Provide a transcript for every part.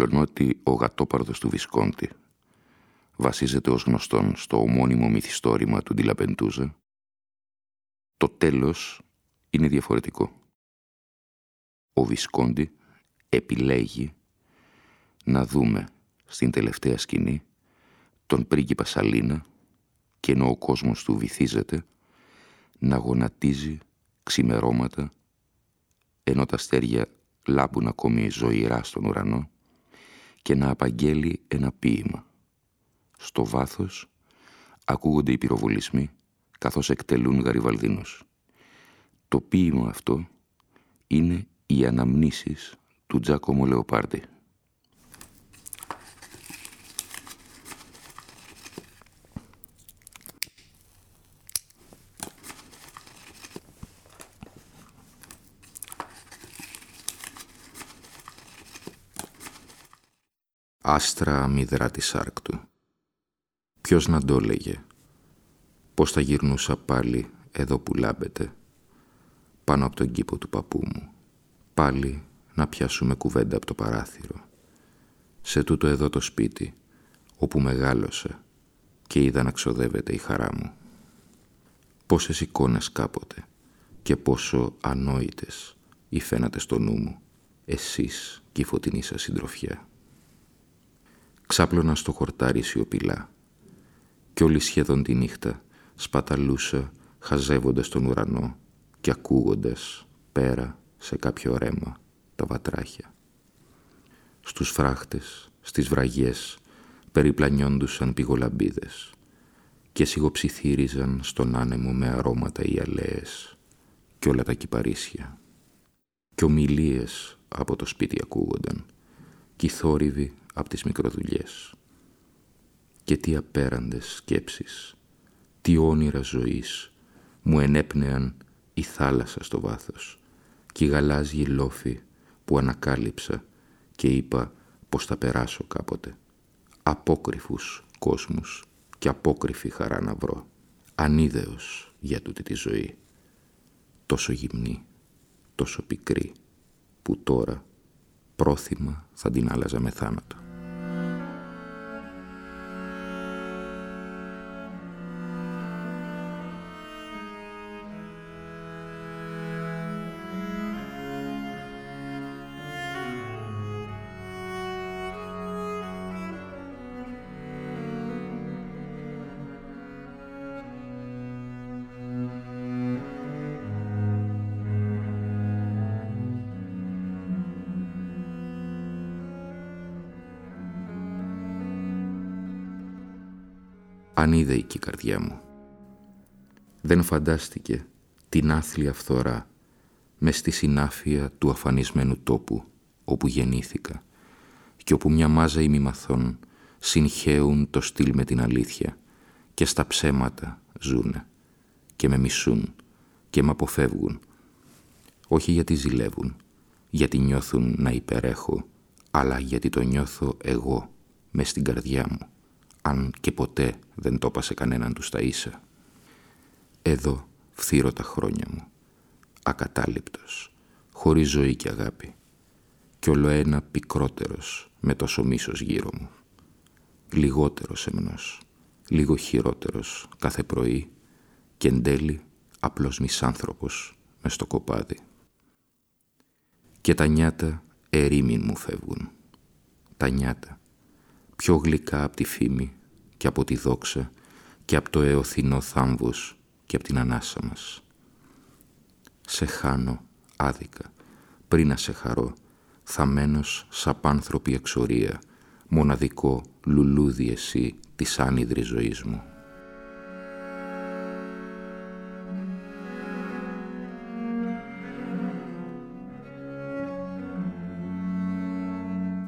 Μολονότι ο γατόπαρδος του Βισκόντι βασίζεται ως γνωστόν στο ομώνυμο μυθιστόρημα του Ντιλαπεντούζα, το τέλος είναι διαφορετικό. Ο Βισκόντι επιλέγει να δούμε στην τελευταία σκηνή τον πρίγκιπα Σαλίνα και ενώ ο κόσμος του βυθίζεται να γονατίζει ξημερώματα ενώ τα αστέρια λάμπουν ακόμη ζωηρά στον ουρανό και να απαγγέλει ένα ποίημα. Στο βάθος ακούγονται οι πυροβολισμοί καθώς εκτελούν γαριβαλδίνους. Το ποίημα αυτό είναι οι αναμνήσεις του Τζάκομο Λεοπάρντι. Άστρα αμυδρά της άρκτου. Ποιος να το έλεγε, πώς θα γυρνούσα πάλι εδώ που λάμπεται, πάνω από τον κήπο του παππού μου, πάλι να πιάσουμε κουβέντα από το παράθυρο, σε τούτο εδώ το σπίτι, όπου μεγάλωσα και είδα να ξοδεύεται η χαρά μου. Πόσες εικόνες κάποτε και πόσο ανόητες ή φαίνατε στο νου μου, εσείς και η φωτεινή σας συντροφιά ξάπλωνα στο χορτάρι σιωπηλά κι όλη σχεδόν τη νύχτα σπαταλούσα χαζεύοντας τον ουρανό και ακούγοντας πέρα σε κάποιο ρέμα τα βατράχια. Στους φράχτες, στις βραγιές περιπλανιόντουσαν πηγολαμπίδες και σιγοψιθύριζαν στον άνεμο με αρώματα οι αλέες και όλα τα κυπαρίσια. Και ομιλίες από το σπίτι ακούγονταν κι θόρυβοι από τις μικροδουλειές. Και τι απέραντες σκέψεις, τι όνειρα ζωής μου ενέπνεαν η θάλασσα στο βάθος και οι γαλάζιοι λόφοι που ανακάλυψα και είπα πως θα περάσω κάποτε. Απόκριφους κόσμους και απόκριφη χαρά να βρω. Ανίδεος για τούτη τη ζωή. Τόσο γυμνή, τόσο πικρή, που τώρα πρόθυμα θα την άλλαζα με θάνατο. Ανίδεικη η καρδιά μου. Δεν φαντάστηκε την άθλια φθορά μες στη συνάφεια του αφανισμένου τόπου όπου γεννήθηκα και όπου μια μάζα ημιμαθών συγχέουν το στυλ με την αλήθεια και στα ψέματα ζούνε και με μισούν και με αποφεύγουν όχι γιατί ζηλεύουν, γιατί νιώθουν να υπερέχω, αλλά γιατί το νιώθω εγώ μες στην καρδιά μου αν και ποτέ δεν το έπασε κανέναν τους στα ίσα. Εδώ φθύρω τα χρόνια μου, ακατάληπτος, χωρίς ζωή και αγάπη, κι ολοένα πικρότερος με τόσο μίσος γύρω μου. Λιγότερος εμνός, λίγο χειρότερος κάθε πρωί και εν τέλει απλός μισάνθρωπος μες στο κοπάδι. Και τα νιάτα ερήμην μου φεύγουν. Τα νιάτα πιο γλυκά από τη φήμη και από τη δόξα και από το εωθινό θάμβος και από την ανάσα μας. Σε χάνω άδικα, πριν να σε χαρώ, θαμένος σαπάνθρωπη εξορία, μοναδικό λουλούδι εσύ της άνυδρης ζωής μου.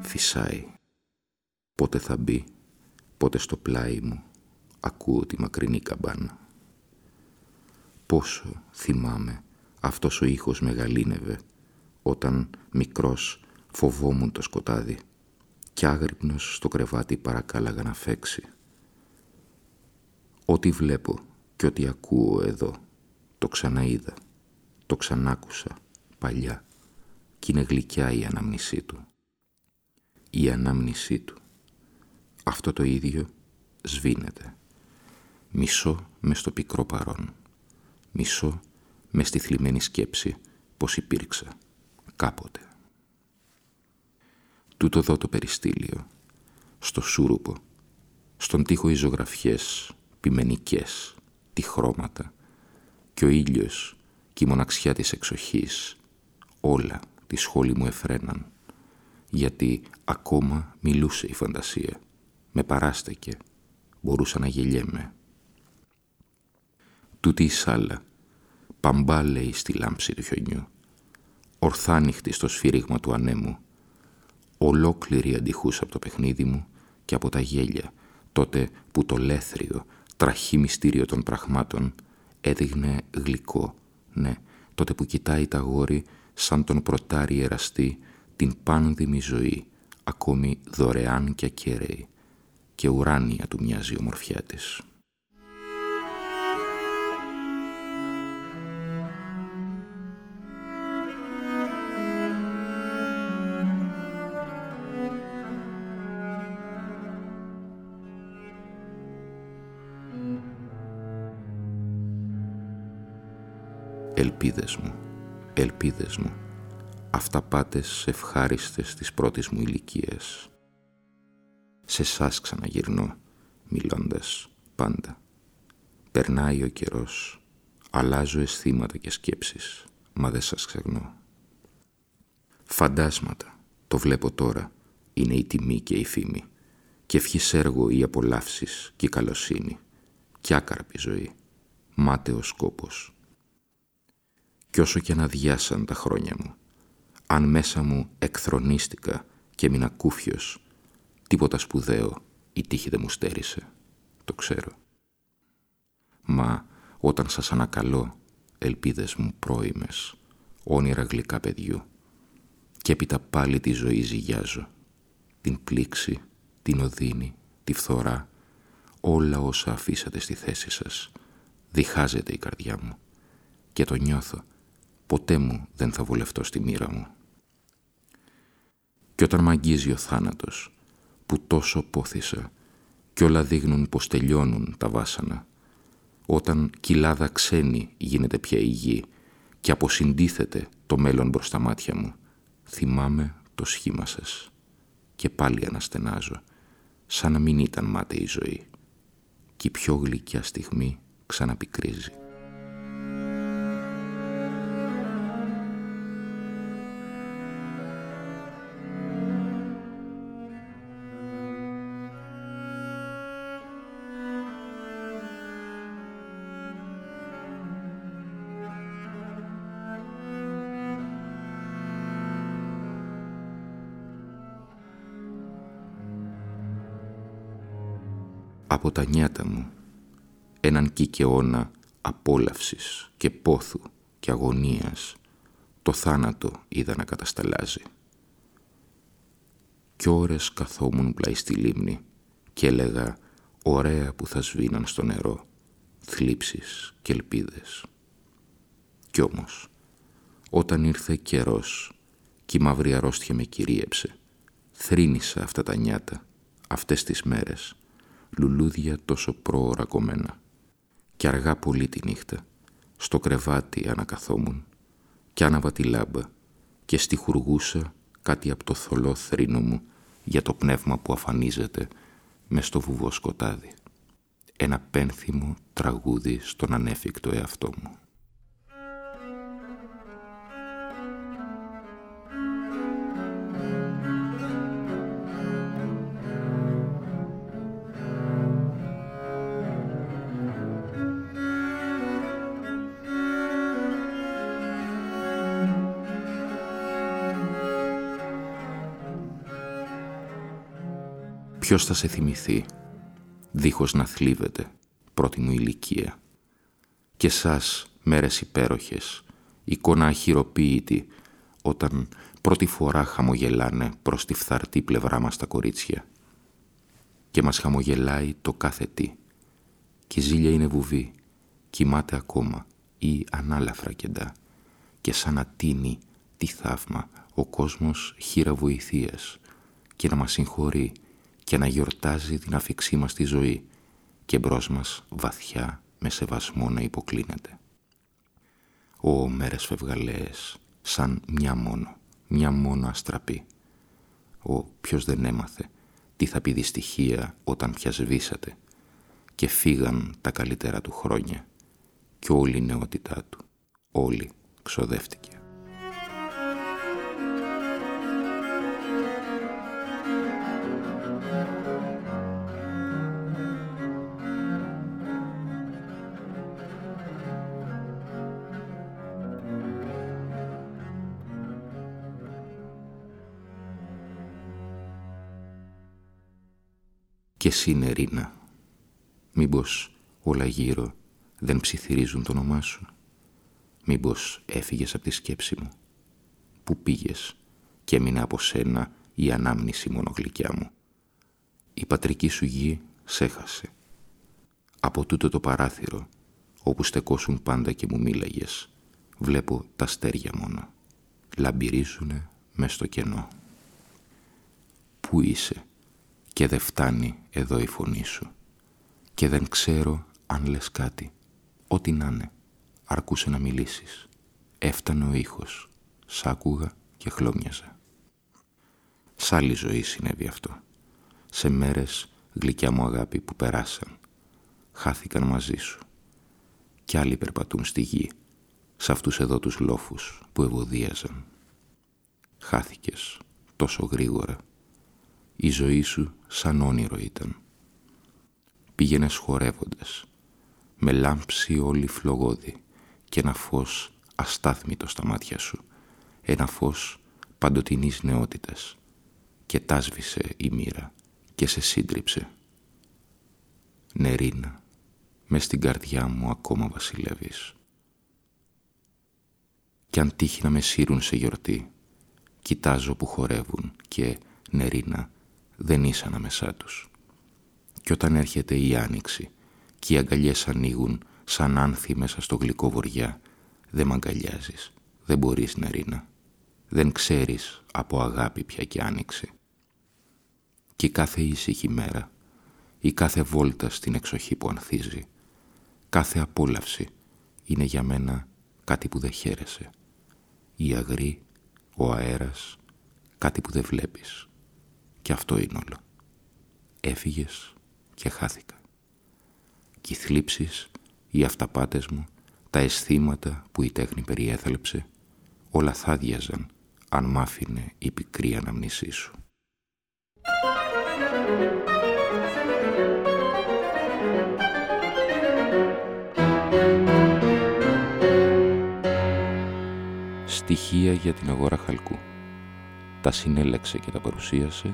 Φυσάει. Πότε θα μπει, πότε στο πλάι μου, ακούω τη μακρινή καμπάνα. Πόσο θυμάμαι αυτός ο ήχος μεγαλύνευε, όταν μικρός φοβόμουν το σκοτάδι κι άγρυπνος στο κρεβάτι παρακάλαγα να φέξει. Ό,τι βλέπω και ό,τι ακούω εδώ, το ξαναείδα, το ξανάκουσα παλιά κι είναι γλυκιά η ανάμνησή του. Η ανάμνησή του. Αυτό το ίδιο σβήνεται. Μισό μες στο πικρό παρόν. Μισό μες στη θλιμμένη σκέψη πως υπήρξα κάποτε. Τούτο δω το περιστήλιο, στο σούρουπο, στον τοίχο οι ζωγραφιές, πιμενικές, τη χρώματα και ο ήλιος και η μοναξιά της εξοχής, όλα τη σχόλη μου εφραίναν, γιατί ακόμα μιλούσε η φαντασία, με παράστεκε, μπορούσα να γελιέμαι. Τούτη η σάλα, παμπά λέει στη λάμψη του χιονιού, ορθάνυχτη στο σφύριγμα του ανέμου, ολόκληρη αντιχούσα από το παιχνίδι μου και από τα γέλια, τότε που το λέθριο, τραχή μυστήριο των πραγμάτων έδειχνε γλυκό, ναι, τότε που κοιτάει τα γόρη σαν τον προτάρι εραστή την πάνδημη ζωή, ακόμη δωρεάν και ακέραιη, και ουράνια του μοιάζει η ομορφιά της. Ελπίδες μου, ελπίδες μου, αυταπάτες ευχάριστες της πρώτης μου ηλικίας. Σε σας ξαναγυρνώ, μιλώντας πάντα. Περνάει ο καιρός, αλλάζω αισθήματα και σκέψεις, μα δεν σας ξεχνώ. Φαντάσματα, το βλέπω τώρα, είναι η τιμή και η φήμη και ευχής έργο οι απολαύσεις και η καλοσύνη κι άκαρπη ζωή, μάταιος σκόπος. Κι όσο και να διάσαν τα χρόνια μου, αν μέσα μου εκθρονίστηκα και έμεινα κούφιος, τίποτα σπουδαίο. Η τύχη δεν μου στέρισε, το ξέρω. Μα όταν σας ανακαλώ, ελπίδες μου πρώιμες, όνειρα γλυκά παιδιού, και έπειτα πάλι τη ζωή ζυγιάζω, την πλήξη, την οδύνη, τη φθορά, όλα όσα αφήσατε στη θέση σας, διχάζεται η καρδιά μου. Και το νιώθω, ποτέ μου δεν θα βολευτώ στη μοίρα μου. Και όταν μ' αγγίζει ο θάνατος, που τόσο πόθησα κι όλα δείχνουν πως τελειώνουν τα βάσανα, όταν κοιλάδα ξένη γίνεται πια η γη και αποσυντίθεται το μέλλον μπρος τα μάτια μου, θυμάμαι το σχήμα σας και πάλι αναστενάζω, σαν να μην ήταν μάταιη η ζωή και η πιο γλυκιά στιγμή ξαναπικρίζει. Από τα νιάτα μου έναν κικαιώνα απόλαυσης και πόθου και αγωνίας το θάνατο είδα να κατασταλάζει. Κι ώρες καθόμουν πλάι στη λίμνη και έλεγα ωραία που θα σβήναν στο νερό θλίψεις και ελπίδες. Κι όμως, όταν ήρθε καιρός και η μαύρη αρρώστια με κυρίεψε, θρύνησα αυτά τα νιάτα, αυτές τις μέρες, λουλούδια τόσο πρόωρα κομμένα. Και αργά πολύ τη νύχτα, στο κρεβάτι ανακαθόμουν και άναβα τη λάμπα και χουργούσα κάτι από το θολό θρήνο μου για το πνεύμα που αφανίζεται μες στο βουβό σκοτάδι. Ένα πένθυμο τραγούδι στον ανέφικτο εαυτό μου. Ποιος θα σε θυμηθεί, δίχως να θλίβεται, πρώτη μου ηλικία. Και σας, μέρες υπέροχες, εικόνα αχυροποίητη, όταν πρώτη φορά χαμογελάνε προς τη φθαρτή πλευρά μας τα κορίτσια. Και μας χαμογελάει το κάθε τι. Και η ζήλια είναι βουβή, κοιμάται ακόμα ή ανάλαφρα κεντά. Και σαν να τίνει τι θαύμα ο κόσμος χείρα βοηθείας και να μας συγχωρεί και να γιορτάζει την αφήξή μας στη ζωή και μπρος μας βαθιά με σεβασμό να υποκλίνεται. Ω μέρες φευγαλαίες, σαν μια μόνο, μια μόνο αστραπή. Ω ποιος δεν έμαθε τι θα πει δυστυχία όταν πια σβήσατε και φύγαν τα καλύτερα του χρόνια και όλη η νεότητά του, όλη ξοδεύτηκε. Και εσύ νερίνα. Μήπως όλα γύρω δεν ψιθυρίζουν το όνομά σου; Μήπως έφυγες από τη σκέψη μου; Πού πήγες και έμεινε από σένα η ανάμνηση μονογλυκιά μου; Η πατρική σου γη σέχασε. Από τούτο το παράθυρο, όπου στεκόσουν πάντα και μου μίλαγες, βλέπω τα στέρια μόνο. Λαμπυρίζουνε μες στο κενό. Πού είσαι, και δεν φτάνει εδώ η φωνή σου και δεν ξέρω αν λες κάτι. Ό,τι να είναι, αρκούσε να μιλήσεις. Έφτανε ο ήχος, σ' άκουγα και χλώμιαζα. Σ' άλλη ζωή συνέβη αυτό. Σε μέρες γλυκιά μου αγάπη που περάσαν, χάθηκαν μαζί σου. Κι άλλοι περπατούν στη γη, σε αυτούς εδώ τους λόφους που ευωδίαζαν. Χάθηκες τόσο γρήγορα η ζωή σου σαν όνειρο ήταν. Πήγαινες χορεύοντας, με λάμψη όλη φλογόδη και ένα φως αστάθμητο στα μάτια σου, ένα φως παντοτινής νεότητας και τάσβησε η μοίρα και σε σύντριψε. Νερίνα, μες στην καρδιά μου ακόμα βασιλεύεις. Κι αν τύχει να με σύρουν σε γιορτή, κοιτάζω που χορεύουν και, νερίνα, δεν είσαι ανάμεσά τους. Κι όταν έρχεται η άνοιξη και οι αγκαλιές ανοίγουν σαν άνθη μέσα στο γλυκό βοριά, δεν μ' αγκαλιάζεις, δεν μπορείς Νερίνα. Δεν ξέρεις από αγάπη πια και άνοιξη. Και κάθε ήσυχη μέρα, η κάθε βόλτα στην εξοχή που ανθίζει, κάθε απόλαυση είναι για μένα κάτι που δεν χαίρεσαι. Η αγρή, ο αέρας, κάτι που δεν βλέπεις. Και αυτό είναι όλο. Έφυγες και χάθηκα. Και οι θλίψεις, οι αυταπάτες μου, τα αισθήματα που η τέχνη περιέθαλψε, όλα θα διαζαν αν μ' άφηνε η πικρή αναμνήσή σου. Στοιχεία για την αγορά χαλκού. Τα συνέλεξε και τα παρουσίασε